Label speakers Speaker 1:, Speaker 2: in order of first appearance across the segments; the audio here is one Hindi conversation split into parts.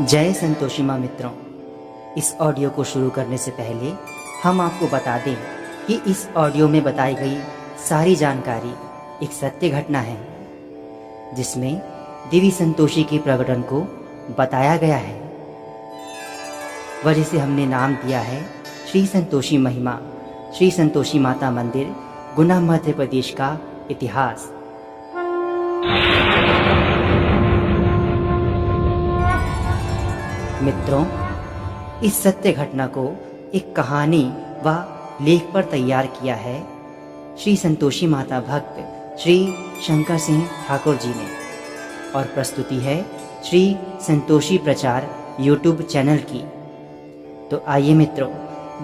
Speaker 1: जय संतोषी माँ मित्रों, इस ऑडियो को शुरू करने से पहले हम आपको बता दें कि इस ऑडियो में बताई गई सारी जानकारी एक सत्य घटना है, जिसमें देवी संतोषी के प्रकटन को बताया गया है। वजह से हमने नाम दिया है श्री संतोषी महिमा, श्री संतोषी माता मंदिर, गुना मध्य प्रदेश का इतिहास। मित्रों, इस सत्य घटना को एक कहानी व लेख पर तैयार किया है श्री संतोषी माता भक्त श्री शंकर सिंह ठाकुर जी ने और प्रस्तुति है श्री संतोषी प्रचार यूट्यूब चैनल की। तो आइए मित्रों,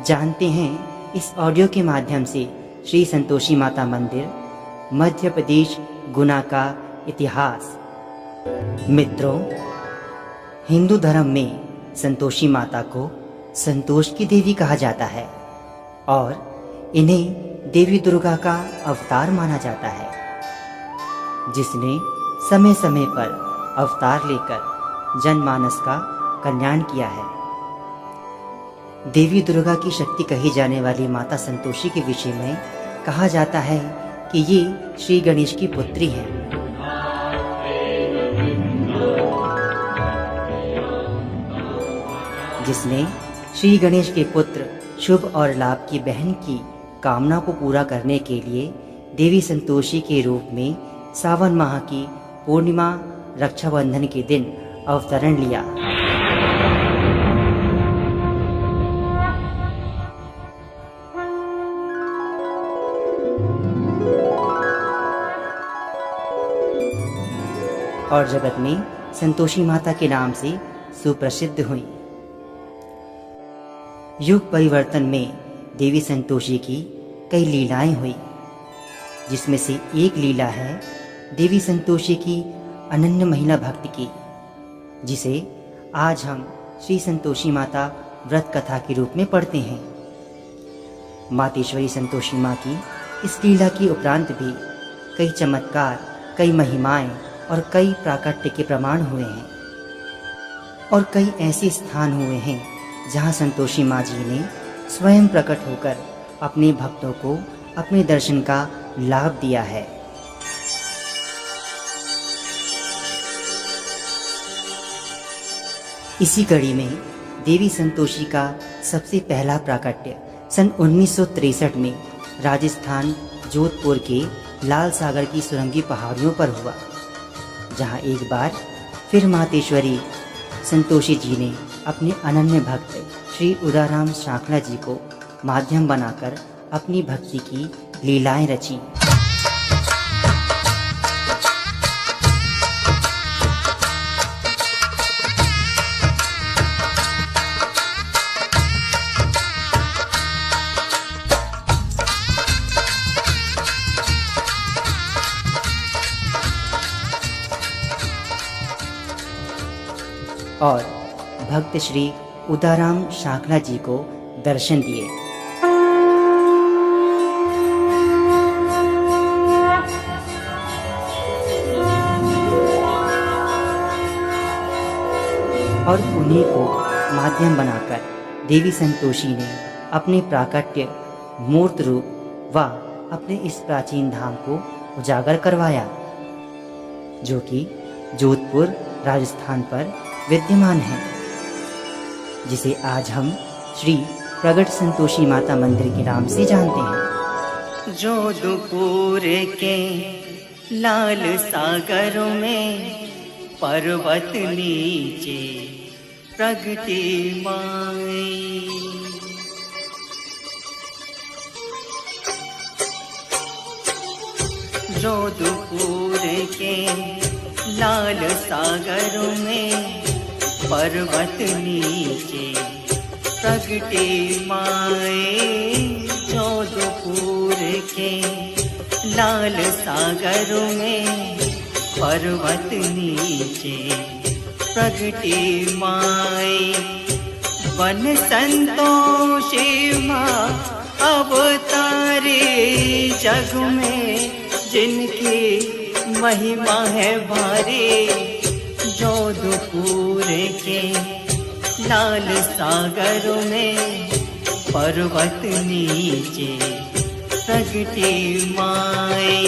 Speaker 1: जानते हैं इस ऑडियो के माध्यम से श्री संतोषी माता मंदिर, मध्य प्रदेश, गुना का इतिहास। मित्रों, हिंदू धर्म में संतोषी माता को संतोष की देवी कहा जाता है और इन्हें देवी दुर्गा का अवतार माना जाता है, जिसने समय समय पर अवतार लेकर जनमानस का कल्याण किया है। देवी दुर्गा की शक्ति कही जाने वाली माता संतोषी के विषय में कहा जाता है कि ये श्री गणेश की पुत्री हैं। जिसने श्री गणेश के पुत्र शुभ और लाभ की बहन की कामना को पूरा करने के लिए देवी संतोषी के रूप में सावन माह की पूर्णिमा रक्षाबंधन के दिन अवतरण लिया। और जगत में संतोषी माता के नाम से सुप्रसिद्ध हुई। युग परिवर्तन में देवी संतोषी की कई लीलाएँ हुई, जिसमें से एक लीला है देवी संतोषी की अनन्य महिला भक्ति की, जिसे आज हम श्री संतोषी माता व्रत कथा के रूप में पढ़ते हैं। मातेश्वरी संतोषी माँ की इस लीला की उपरांत भी कई चमत्कार, कई महिमाएँ और कई प्राकट्य के प्रमाण हुए हैं और कई ऐसे स्थान हुए हैं जहाँ संतोषी माँ जी ने स्वयं प्रकट होकर अपने भक्तों को अपने दर्शन का लाभ दिया है। इसी कड़ी में देवी संतोषी का सबसे पहला प्राकट्य सन उन्नीस में राजस्थान जोधपुर के लाल सागर की सुरंगी पहाड़ियों पर हुआ, जहाँ एक बार फिर मातेश्वरी संतोषी जी ने अपने अनन्य भक्त श्री उदाराम शाखला जी को माध्यम बनाकर अपनी भक्ति की लीलाएँ रची। और भक्त श्री उदाराम शाखला जी को दर्शन दिए। और उन्हीं को माध्यम बनाकर देवी संतोषी ने अपने प्राकट्य, मूर्त रूप व अपने इस प्राचीन धाम को उजागर करवाया, जो कि जोधपुर राजस्थान पर विद्यमान है। जिसे आज हम श्री प्रगट संतोषी माता मंदिर के नाम से जानते हैं।
Speaker 2: जोधपुर के लाल सागर में पर्वत नीचे प्रगति माई। जोधपुर के लाल सागर में पर्वत नीचे प्रगटे माए जोधपुर के लाल सागर में पर्वत नीचे प्रगटे माए। वन संतोषी माँ अवतारे जग में जिनकी महिमा है भारी जोधपुर के लाल सागर में पर्वत नीचे प्रगटे माए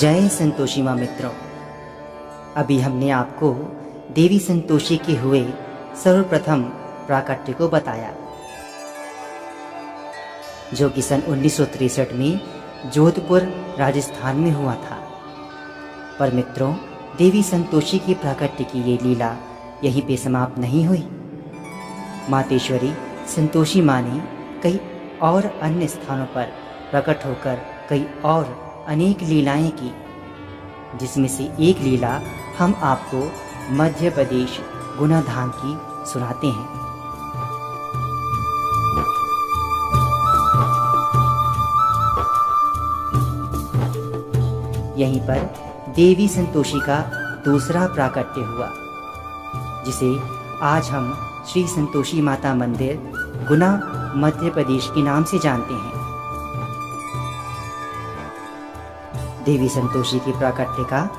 Speaker 1: जय संतोषी माँ मित्रों। अभी हमने आपको देवी संतोषी के हुए सर्वप्रथम प्राकट्य को बताया। जो कि सन उन्नीस में जोधपुर राजस्थान में हुआ था। पर मित्रों, देवी संतोषी की प्राकट्य की ये लीला यहीं पे समाप्त नहीं हुई। मातेश्वरी संतोषी माँ ने कई और अन्य स्थानों पर प्रकट होकर कई और अनेक लीलाएँ की, जिसमें से एक लीला हम आपको मध्य प्रदेश गुनाधाम की सुनाते हैं। यहीं पर देवी संतोषी का दूसरा प्राकट्य हुआ, जिसे आज हम श्री संतोषी माता मंदिर गुना मध्य प्रदेश के नाम से जानते हैं। देवी संतोषी की प्राकट्य का,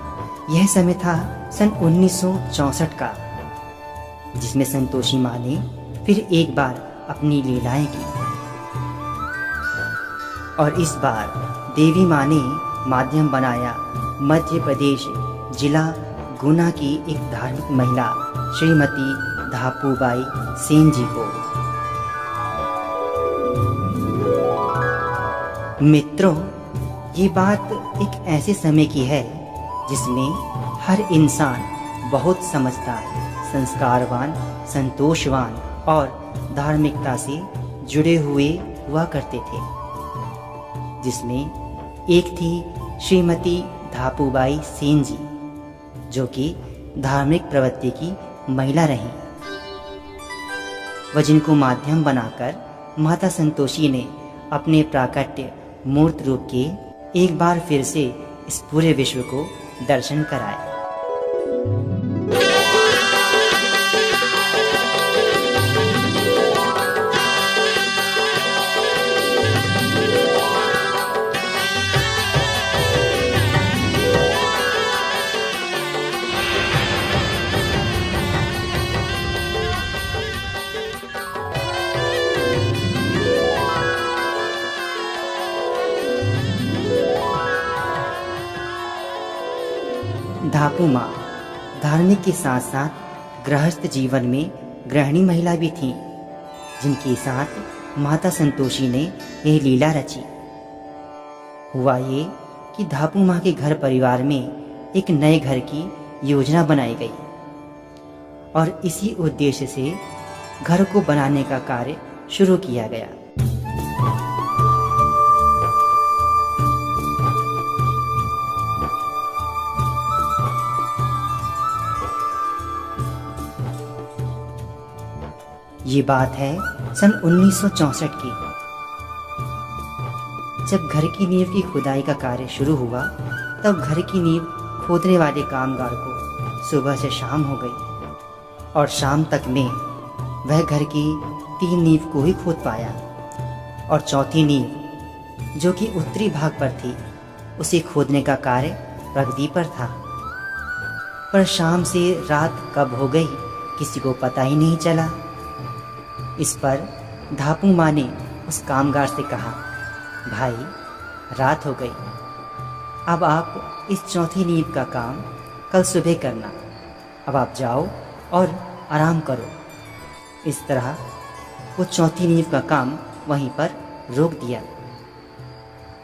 Speaker 1: यह समय था सन 1964 का, जिसमें संतोषी माँ ने फिर एक बार अपनी लीलाएँ की। और इस बार देवी माँ ने माध्यम बनाया मध्य प्रदेश जिला गुना की एक धार्मिक महिला, श्रीमती धापूबाई सेन जी को। मित्रों ये बात एक ऐसे समय की है, जिसमें हर इंसान बहुत समझदार, संस्कारवान, संतोषवान और धार्मिकता से जुड़े हुए हुआ करते थे। जिसमें एक थी श्रीमती धापूबाई सेन जी, जो कि धार्मिक प्रवृत्ति की महिला रही। वह जिनको माध्यम बनाकर माता संतोषी ने अपने प्राकट्य मूर्त रूप के एक बार फिर से इस पूरे विश्व को दर्शन कराए। धापू माँ। धार्मिक के साथ साथ गृहस्थ जीवन में गृहिणी महिला भी थी, जिनके साथ माता संतोषी ने यह लीला रची। हुआ ये कि धापू माँ के घर परिवार में एक नए घर की योजना बनाई गई। और इसी उद्देश्य से घर को बनाने का कार्य शुरू किया गया। ये बात है सन 1964 की। जब घर की नींव की खुदाई का कार्य शुरू हुआ, तब घर की नींव खोदने वाले कामगार को सुबह से शाम हो गई और शाम तक में वह घर की तीन नींव को ही खोद पाया और चौथी नींव, जो कि उत्तरी भाग पर थी, उसे खोदने का कार्य प्रगति पर था। पर शाम से रात कब हो गई, किसी को पता ही नहीं चला। इस पर धापू माँ ने उस कामगार से कहा, भाई, रात हो गई। अब आप इस चौथी नींव का काम कल सुबह करना। अब आप जाओ और आराम करो। इस तरह वो चौथी नींव का काम वहीं पर रोक दिया।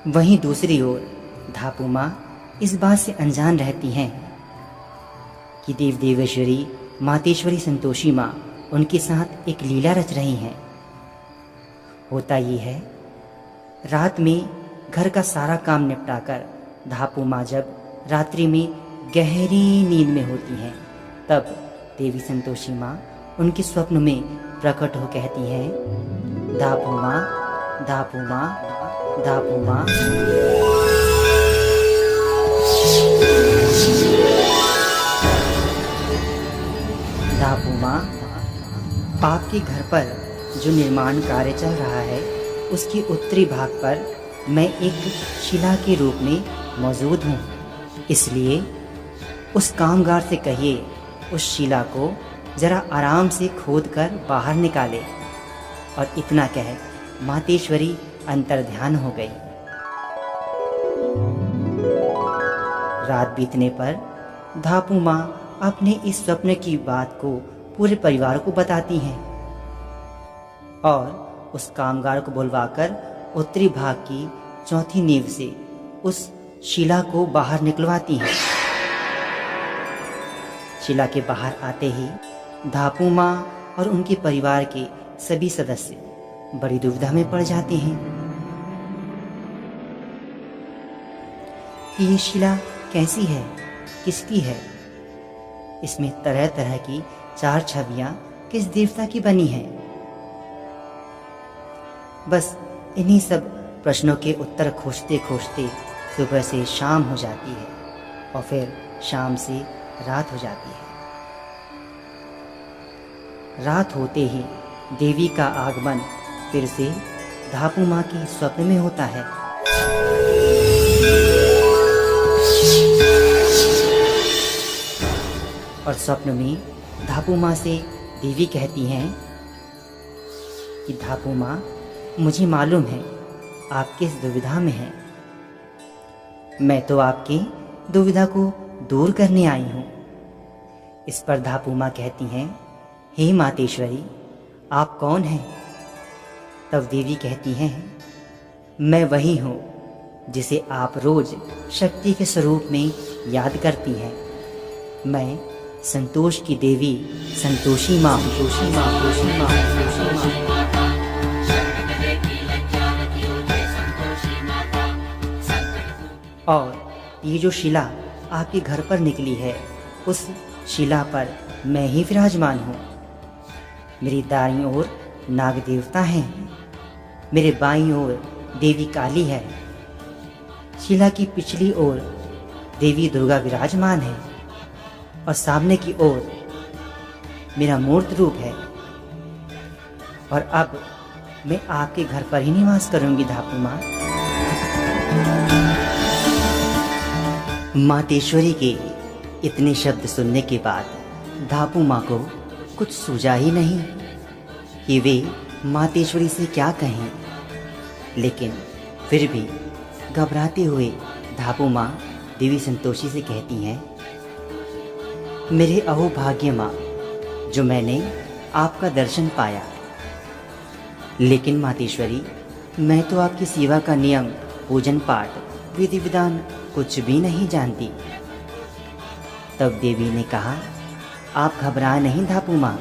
Speaker 1: वहीं दूसरी ओर धापू माँ इस बात से अनजान रहती हैं कि देव देवेश्वरी मातेश्वरी संतोषी माँ उनके साथ एक लीला रच रही हैं। होता ये है, रात में घर का सारा काम निपटाकर धापू माँ जब रात्रि में गहरी नींद में होती हैं, तब देवी संतोषी माँ उनके स्वप्न में प्रकट हो कहती हैं, धापू माँ धापू माँ धापू माँ। धापू माँ आपके घर पर जो निर्माण कार्य चल रहा है, उसके उत्तरी भाग पर मैं एक शिला के रूप में मौजूद हूँ। इसलिए उस कामगार से कहिए, उस शिला को जरा आराम से खोद कर बाहर निकाले। और इतना कह मातेश्वरी अंतर ध्यान हो गई। रात बीतने पर धापू माँ अपने इस स्वप्न की बात को पूरे परिवार को बताती हैं। और उस कामगार को बुलवाकर उत्तरी भाग की चौथी नींव से उस शिला को बाहर निकलवाती हैं। शिला के बाहर आते ही धापू माँ और उनके परिवार के सभी सदस्य बड़ी दुविधा में पड़ जाते हैं। कि ये शिला कैसी है, किसकी है, इसमें तरह तरह की चार छवियाँ किस देवता की बनी है? बस इन्हीं सब प्रश्नों के उत्तर खोजते खोजते सुबह से शाम हो जाती है और फिर शाम से रात हो जाती है। रात होते ही देवी का आगमन फिर से धापू माँ के स्वप्न में होता है। और स्वप्न में धापू माँ से देवी कहती हैं कि धापू माँ मुझे मालूम है आप किस दुविधा में हैं। मैं तो आपकी दुविधा को दूर करने आई हूँ। इस पर धापू माँ कहती हैं, हे मातेश्वरी, आप कौन हैं? तब देवी कहती हैं, मैं वही हूँ जिसे आप रोज शक्ति के स्वरूप में याद करती हैं। मैं संतोष की देवी, संतोषी माँ। संतोषी माँ संतोषी माँ संतोषी माँ और ये जो शिला आपके घर पर निकली है, उस शिला पर मैं ही विराजमान हूँ। मेरी दाई ओर नाग देवता हैं। मेरे बाई ओर देवी काली है। शिला की पिछली ओर देवी दुर्गा विराजमान है। और सामने की ओर मेरा मूर्त रूप है। और अब मैं आपके घर पर ही निवास करूँगी, धापू माँ। मातेश्वरी के इतने शब्द सुनने के बाद धापू माँ को कुछ सूझा ही नहीं कि वे मातेश्वरी से क्या कहें। लेकिन फिर भी घबराते हुए धापू माँ देवी संतोषी से कहती हैं मेरे अहोभाग्य माँ, जो मैंने आपका दर्शन पाया। लेकिन मातेश्वरी, मैं तो आपकी सेवा का नियम, पूजन पाठ, विधि विधान कुछ भी नहीं जानती। तब देवी ने कहा, आप घबरा नहीं धापू माँ।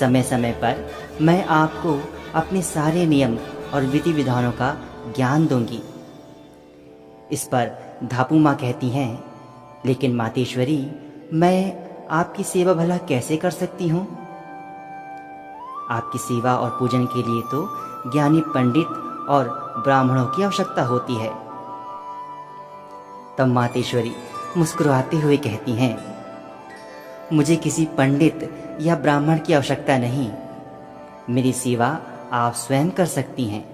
Speaker 1: समय समय पर मैं आपको अपने सारे नियम और विधि विधानों का ज्ञान दूँगी। इस पर धापू माँ कहती हैं, लेकिन मातेश्वरी मैं आपकी सेवा भला कैसे कर सकती हूँ? आपकी सेवा और पूजन के लिए तो ज्ञानी पंडित और ब्राह्मणों की आवश्यकता होती है। तब मातेश्वरी मुस्कुराते हुए कहती हैं, मुझे किसी पंडित या ब्राह्मण की आवश्यकता नहीं। मेरी सेवा आप स्वयं कर सकती हैं,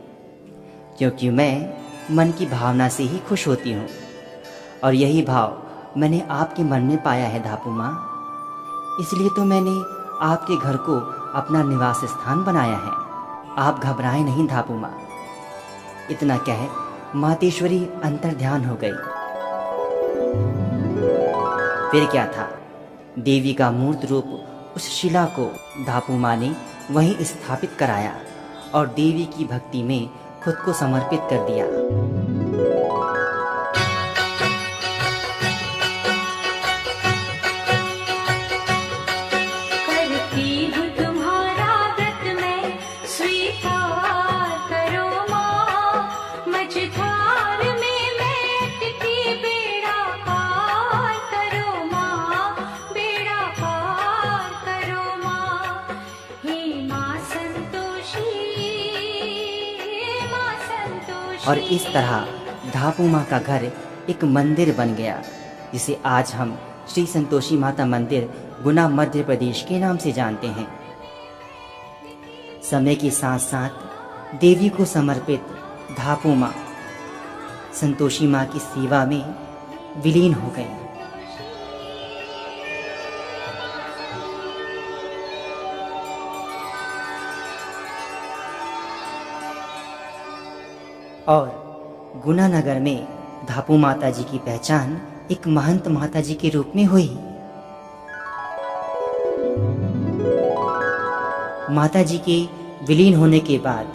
Speaker 1: क्योंकि मैं मन की भावना से ही खुश होती हूँ और यही भाव मैंने आपके मन में पाया है धापू माँ। इसलिए तो मैंने आपके घर को अपना निवास स्थान बनाया है। आप घबराए नहीं धापू माँ। इतना कह मातेश्वरी अंतर ध्यान हो गई। फिर क्या था? देवी का मूर्त रूप उस शिला को धापू माँ ने वहीं स्थापित कराया और देवी की भक्ति में खुद को समर्पित कर दिया। और इस तरह धापू माँ का घर एक मंदिर बन गया, जिसे आज हम श्री संतोषी माता मंदिर, गुना मध्य प्रदेश के नाम से जानते हैं। समय के साथ साथ देवी को समर्पित धापू माँ संतोषी माँ की सेवा में विलीन हो गई। और गुना नगर में धापू माता जी की पहचान एक महंत माता जी के रूप में हुई। माता जी के विलीन होने के बाद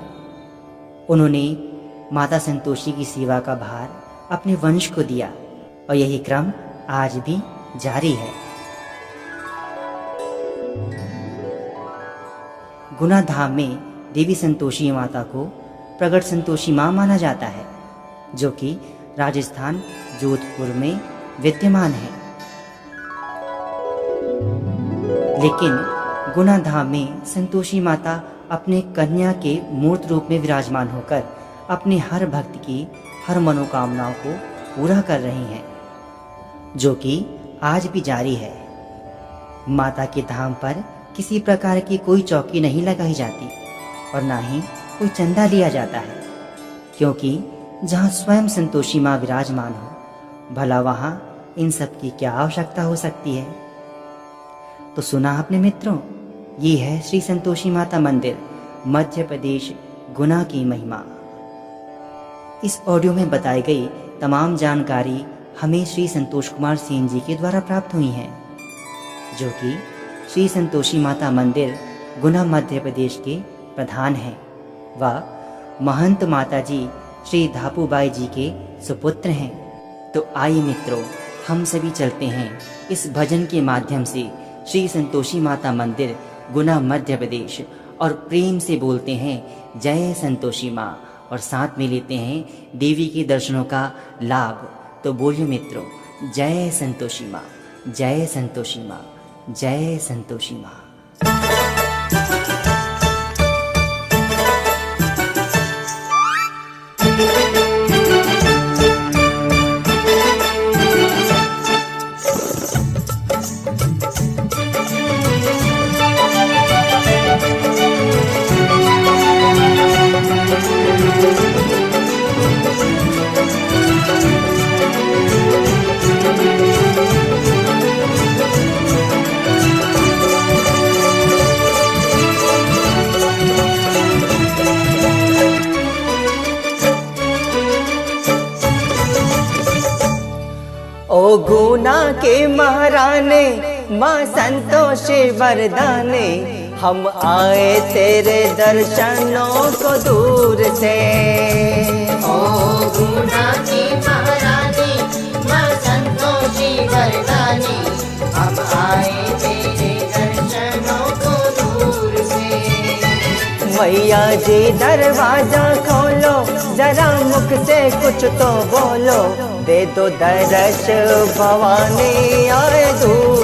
Speaker 1: उन्होंने माता संतोषी की सेवा का भार अपने वंश को दिया और यही क्रम आज भी जारी है। गुना धाम में देवी संतोषी माता को प्रगट संतोषी माँ माना जाता है, जो कि राजस्थान, जोधपुर में विद्यमान है। लेकिन गुना धाम में संतोषी माता अपने कन्या के मूर्त रूप में विराजमान होकर अपने हर भक्त की हर मनोकामनाओं को पूरा कर रही हैं, जो कि आज भी जारी है। माता के धाम पर किसी प्रकार की कोई चौकी नहीं लगाई जाती और ना ही कोई चंदा लिया जाता है। क्योंकि जहाँ स्वयं संतोषी माँ विराजमान हो, भला वहाँ इन सब की क्या आवश्यकता हो सकती है? तो सुना आपने मित्रों, ये है श्री संतोषी माता मंदिर, मध्य प्रदेश, गुना की महिमा। इस ऑडियो में बताई गई तमाम जानकारी हमें श्री संतोष कुमार सेन जी के द्वारा प्राप्त हुई हैं, जो कि श्री संतोषी माता मंदिर, गुना मध्य प्रदेश के प्रधान हैं। व महंत माता जी श्री धापूबाई जी के सुपुत्र हैं। तो आइए मित्रों, हम सभी चलते हैं इस भजन के माध्यम से श्री संतोषी माता मंदिर, गुना मध्य प्रदेश, और प्रेम से बोलते हैं, जय संतोषी माँ। और साथ में लेते हैं देवी के दर्शनों का लाभ। तो बोलिए मित्रों, जय संतोषी माँ, जय संतोषी माँ, जय संतोषी माँ।
Speaker 2: संतोषी वरदाने हम आए तेरे दर्शनों को दूर से।
Speaker 3: ओ गुना महारानी माँ संतोषी वरदानी हम आए तेरे दर्शनों को दूर से।
Speaker 2: मैया जी दरवाज़ा खोलो जरा मुख से कुछ तो बोलो दे दो दर्श भवानी आए दूर।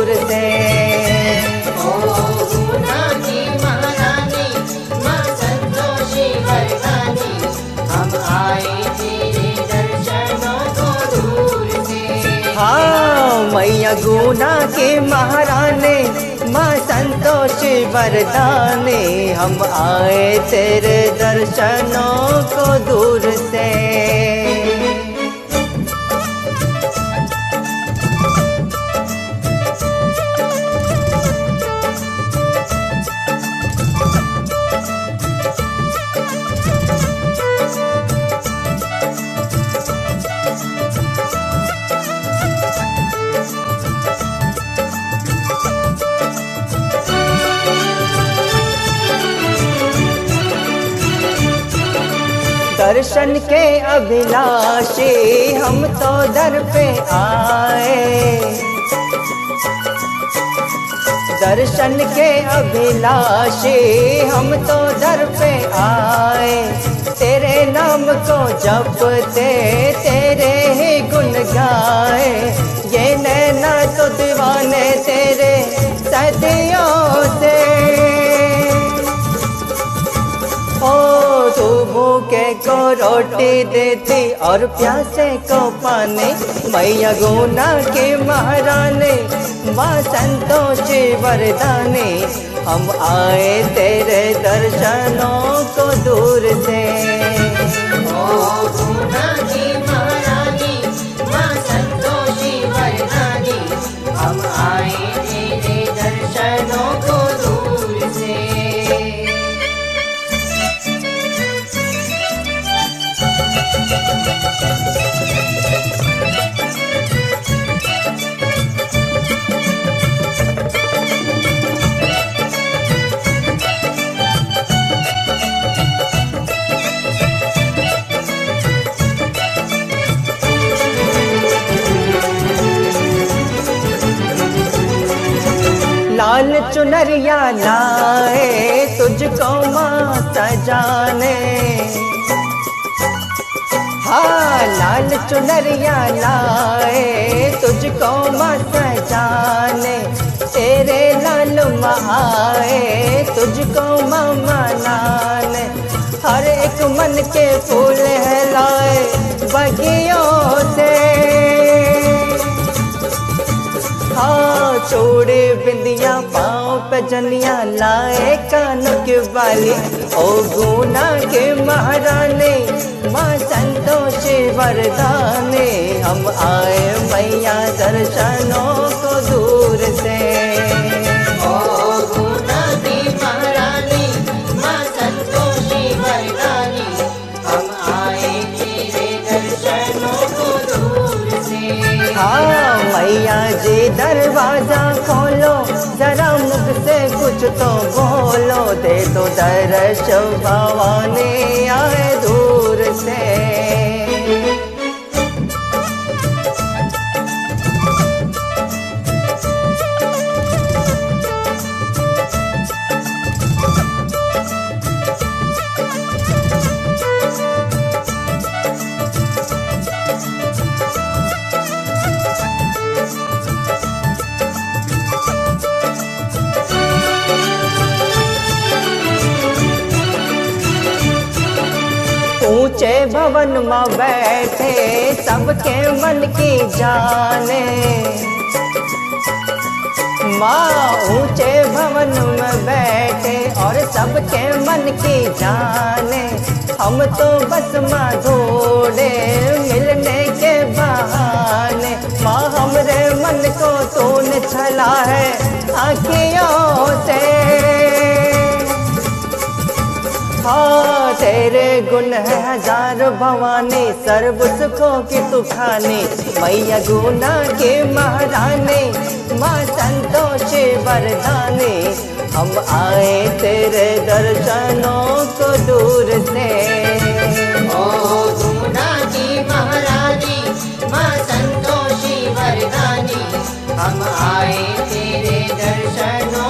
Speaker 2: मैया गुना के महाराने माँ संतोष वरदाने हम आए तेरे दर्शनों को दूर से। दर्शन के अभिलाषी हम तो दर पे आए। दर्शन के अभिलाषी हम तो दर पे आए। तेरे नाम को जपते तेरे ही गुण गाए। ये नैना तो दीवाने तेरे सदियों से। ओ भूखे को रोटी देती और प्यासे को पानी। मैया गुना के महारानी, माँ संतोषी वरदानी। हम आए तेरे दर्शनों को दूर से। लाल चुनरिया लाए तुझको माता सजाने हाँ लाल चुनरिया लाए तुझको माता सजाने तेरे लाल माँ आए तुझको माँ मनाने हर एक मन के फूल है लाए, बगियों से चूड़ी बिंदिया, पाँव पे जनिया, लाए कान के वाली। ओ गुना के महारानी, माँ संतोषी वरदाने। हम आए मैया दर्शनों कुछ तो बोलो दे दो दर्श भवानी आए भवन में बैठे सबके मन की जाने माँ ऊँचे भवन में बैठे और सबके मन की जाने हम तो बस माँ ढूंढे मिलने के बहाने। माँ हमरे मन को तूने छला है आँखियों से। हाँ तेरे गुण है हज़ार भवानी, सर्व सुखों की सुखाने, मैया गुना के महारानी, माँ संतोषी वरदानी। हम आए तेरे दर्शनों को दूर से।
Speaker 3: ओ की महारानी, माँ संतोषी हम आए तेरे दर्शनों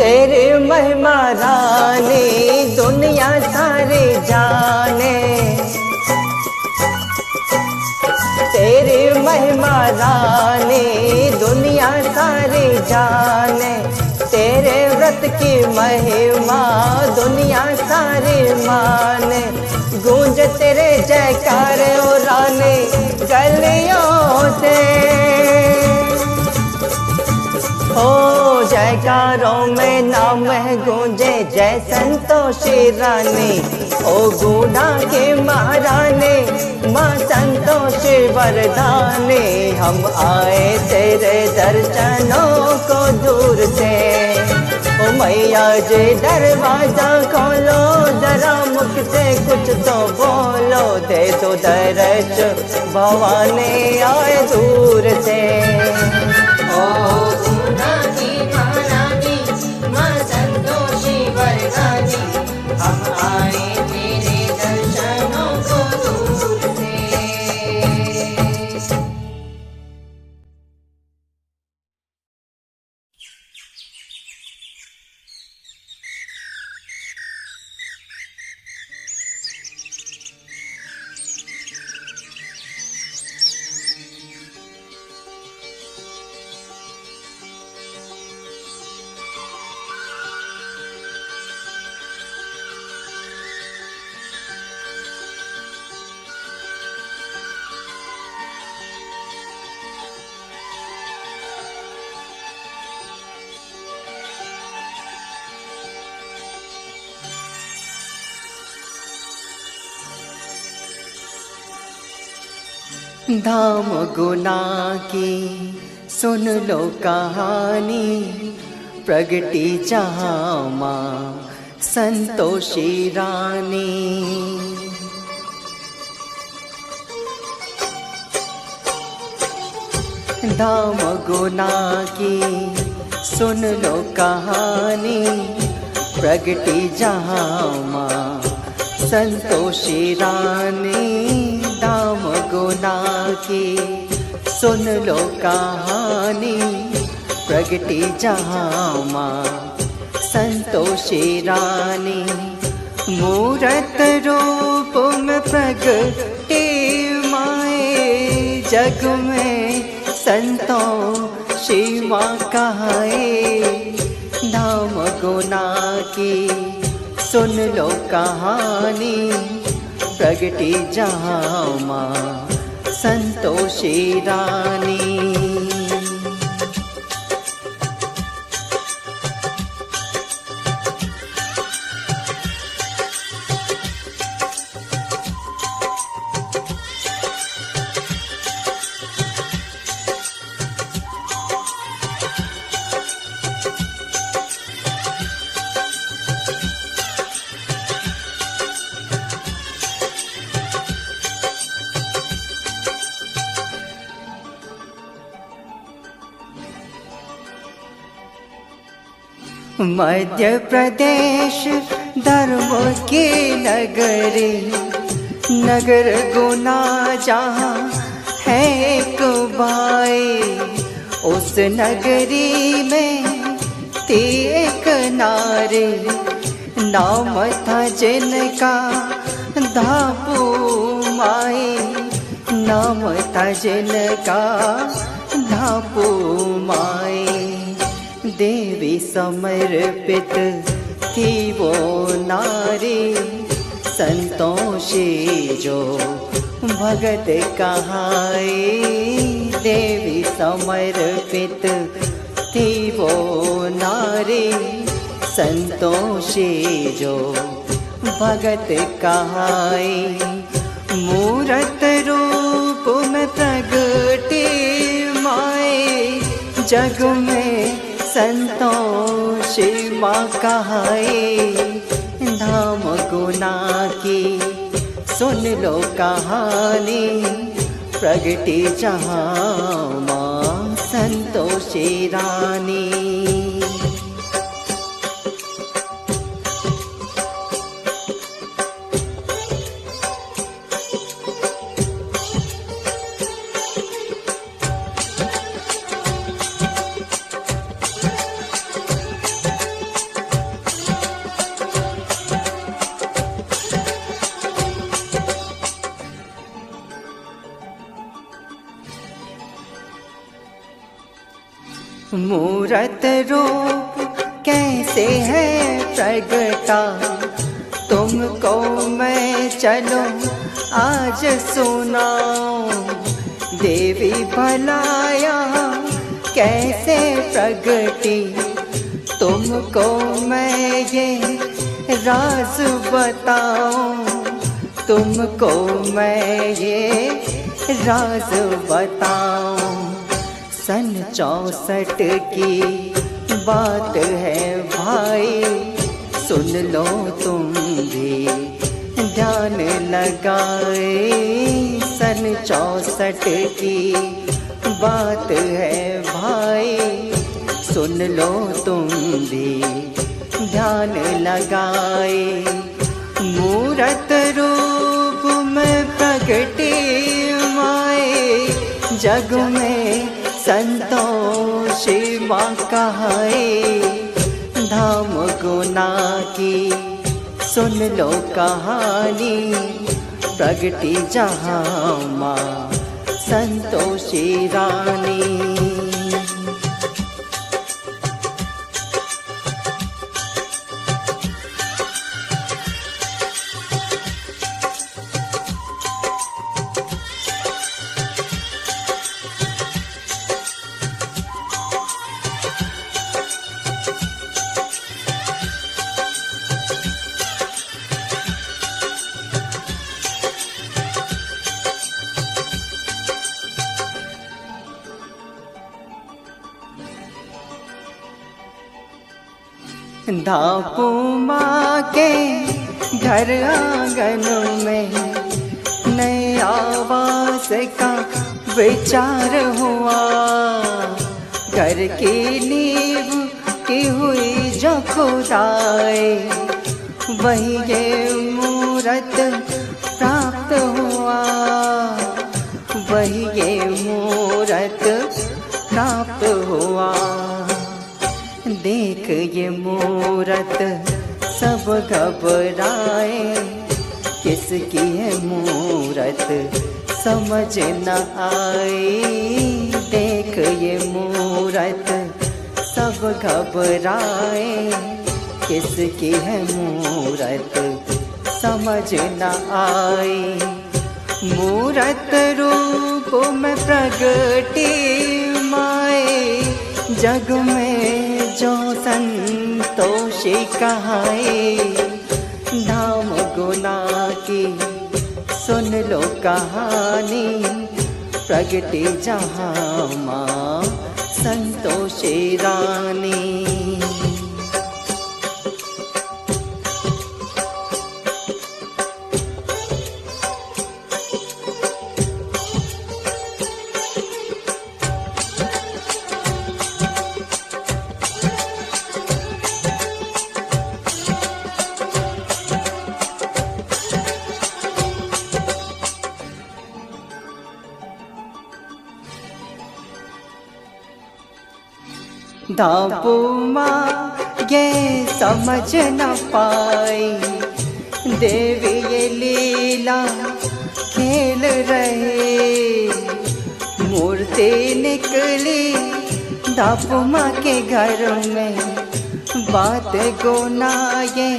Speaker 2: तेरी रानी दुनिया सारी जाने, तेरे व्रत की महिमा दुनिया सारी माने। गूंज तेरे जयकारे और रानी, गलियों से जयकारों में नाम गूंजे जय संतोषी रानी ओ गुना के महारानी, माँ संतोषी वरदानी हम आए तेरे दर्शनों को दूर से। ओ मैया जी, दरवाज़ा खोलो, जरा मुख से कुछ तो बोलो। दे तो दर्श भवानी आए दूर से।
Speaker 3: ओ संतोषी वरदानी हम आए
Speaker 1: धाम गुना की। सुन लो कहानी प्रगति जहाँ संतोषी रानी। धाम गुना की, सुन लो कहानी प्रगति जहाँ माँ संतोषी रानी। धाम गुना की। सुन लो कहानी, प्रगति जहाँ माँ संतोषी रानी, मूरत रूप में प्रगटे माए। जग में संतों शिवा कहाए। नाम गुना की, सुन लो कहानी, प्रगति जहाँ माँ सन्तोषी रानी। मध्य प्रदेश धर्म के नगरी। नगर गुना जहाँ है एक बाई, उस नगरी में एक नारी। नाम था जिनका धापू माई नाम था जिनका धापू माई देवी समर्पित थी वो नारी संतोषी जो भगत कहाई देवी समर्पित थी वो नारी संतोषी जो भगत कहाई मूरत रूप में प्रगटी माए जग में संतोषी माँ कहाए धाम गुना की सुन लो कहानी प्रगति जहाँ माँ संतोषी रानी। रूप कैसे है प्रगटा? तुमको मैं चलो, आज सुनाऊं। देवी भलाया कैसे प्रगटी? तुमको मैं ये राज बताऊँ। तुमको मैं ये राज बताऊँ। सन चौसठ की बात है भाई। सुन लो तुम भी ध्यान लगाए। सन चौसठ की बात है भाई। सुन लो तुम भी ध्यान लगाए। मूरत रूप में प्रगटे माए, जग में संतोषी माँ कहे धाम गुना की सुन लो कहानी प्रगति जहाँ माँ संतोषी रानी धापू माँ के घर आँगन में नए आवास का विचार हुआ। घर की नींव की हुई जो खुदाई वही ये मूरत प्राप्त हुआ। वही ये मूरत प्राप्त हुआ। देख ये मूरत, सब घबराए। किसकी है मूरत, समझ न आई। देख ये मूरत, सब घबराए। किसकी है मूरत, समझ न आई। मूरत रूप में प्रगटी माए, जग में नाम गुना की सुन लो कहानी प्रगटी जहाँ माँ संतोषी रानी माँ, ये समझ न पाई। देवी ये लीला खेल रहे। मूर्ति निकली दापू माँ के घर में। बात गोना ये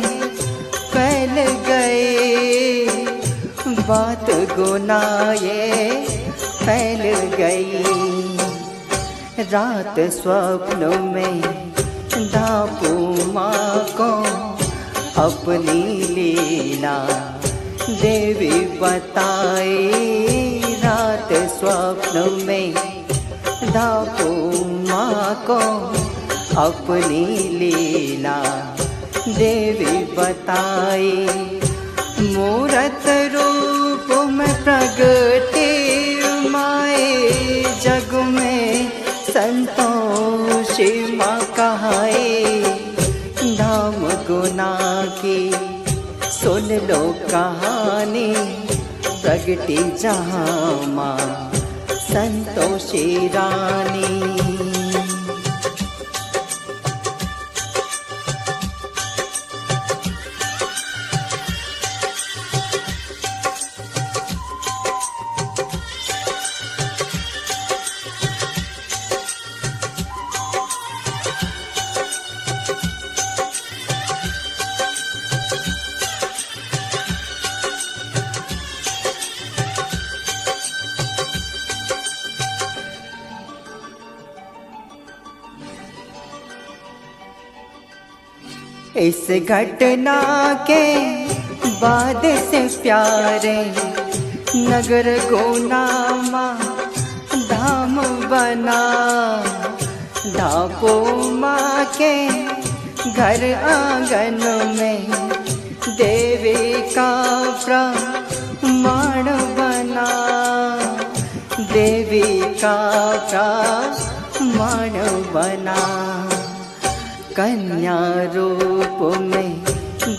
Speaker 1: फैल गए। बात गोना ये फैल गई। रात स्वप्न में दापू माँ को अपनी लीला देवी बताए। रात स्वप्न में दापू माँ को अपनी लीला देवी बताए। मूरत रूप में प्रगटे में संतोषी माँ धाम गुना की सुन लो कहानी प्रगति जहाँ माँ संतोषी रानी इस घटना के बाद से प्यारे नगर को नामा धाम बना। धापो माँ के घर आँगन में देवी का प्रमाण बना। देवी का प्रमाण बना। कन्या रूप में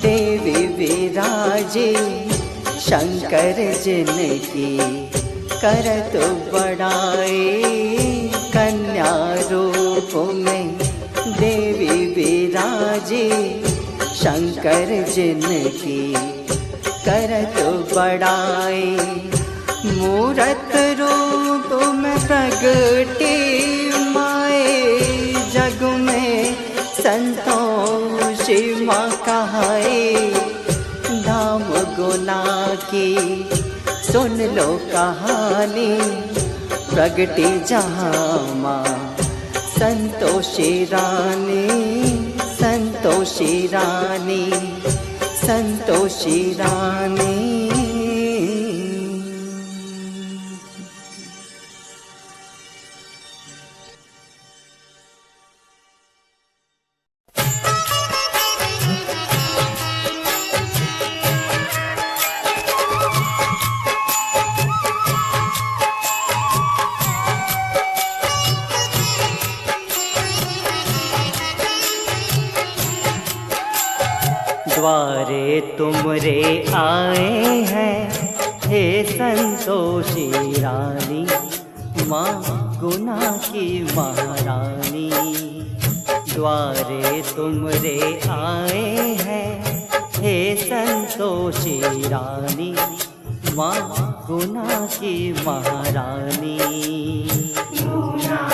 Speaker 1: देवी विराजे शंकर जिन की करत बड़ाए कन्या रूप में देवी विराजे शंकर जिन की करत बड़ाए मूरत रूप में प्रगटे कहाए धाम गुना की सुन लो कहानी प्रगति रानी संतोषी रानी संतोषी रानी तुमरे आए हैं। हे संतोषी रानी, माँ गुना की महारानी, द्वारे तुमरे आए हैं। हे संतोषी रानी, माँ गुना की महारानी। ऐसा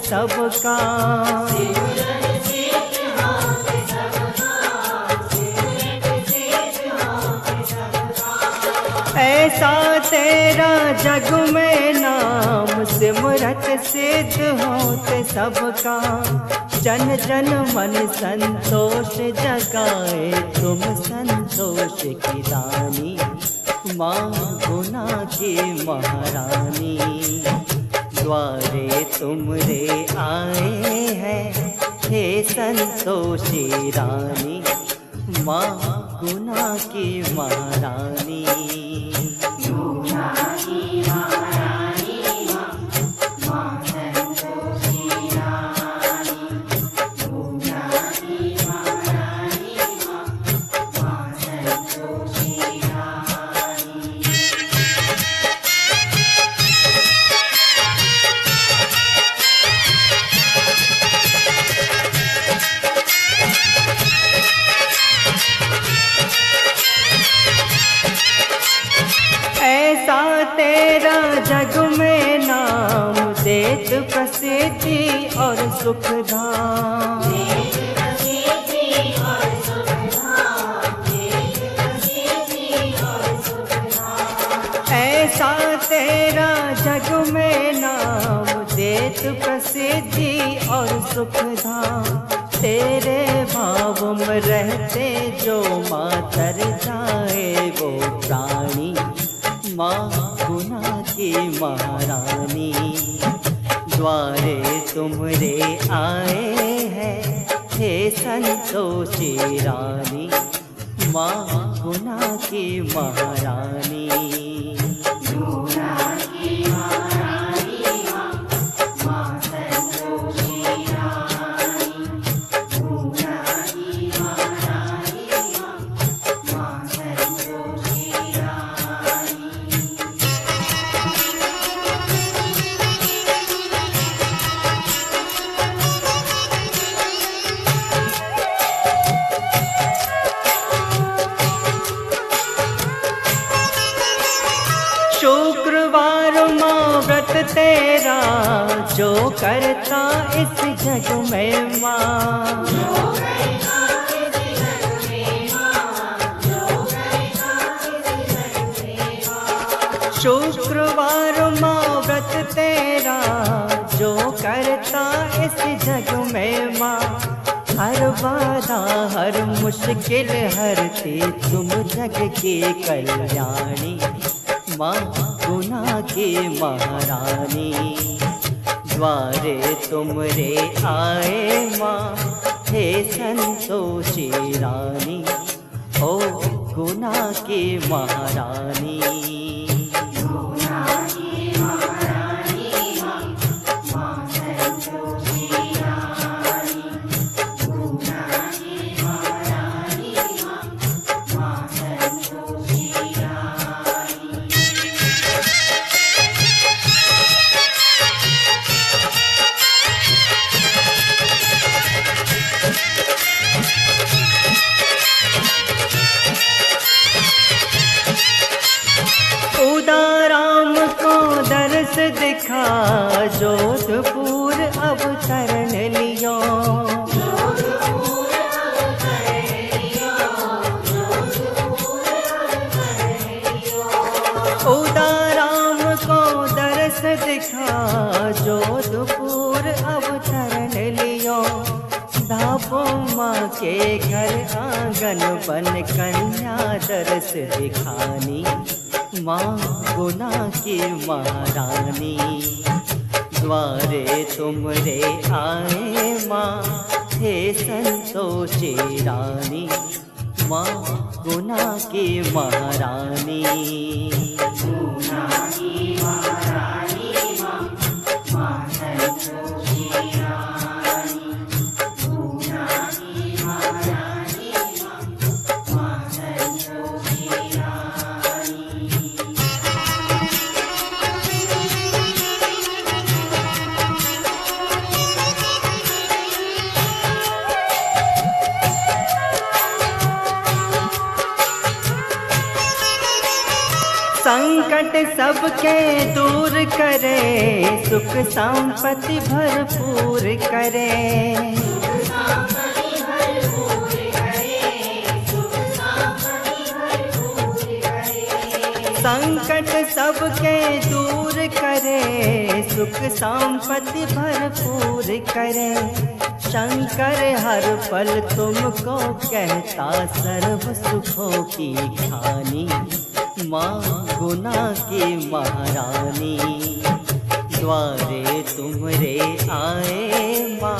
Speaker 1: सबका ऐसा तेरा जग में नाम सिमरत सिद्ध होत सबका जन जन मन संतोष जगाए तुम संतोष की रानी। माँ गुना की महारानी। द्वारे तुमरे आए हैं। हे संतोषी रानी माँ गुना की महारानी। करता इस जग में माँ। शुक्रवार माँ व्रत तेरा जो करता इस जग में माँ। हर बाधा, हर मुश्किल हरती तुम जग के कल्याणी। माँ गुना की महारानी। द्वारे तुमरे आए माँ। हे संतोषी रानी ओ गुना की महारानी। महारानी संकट सबके दूर करे, सुख संपत्ति भरपूर करे। संकट सबके दूर करे, सुख संपत्ति भरपूर करे। शंकर, हर पल तुमको कहता, सर्व सुखों की खानी। माँ गुना की महारानी, द्वारे तुमरे आए माँ।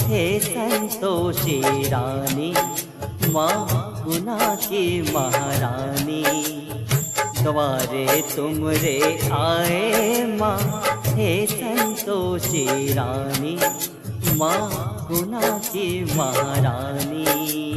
Speaker 1: हे संतोषी रानी माँ गुना की महारानी, द्वारे तुमरे आए माँ। हे संतोषी रानी माँ गुना की महारानी।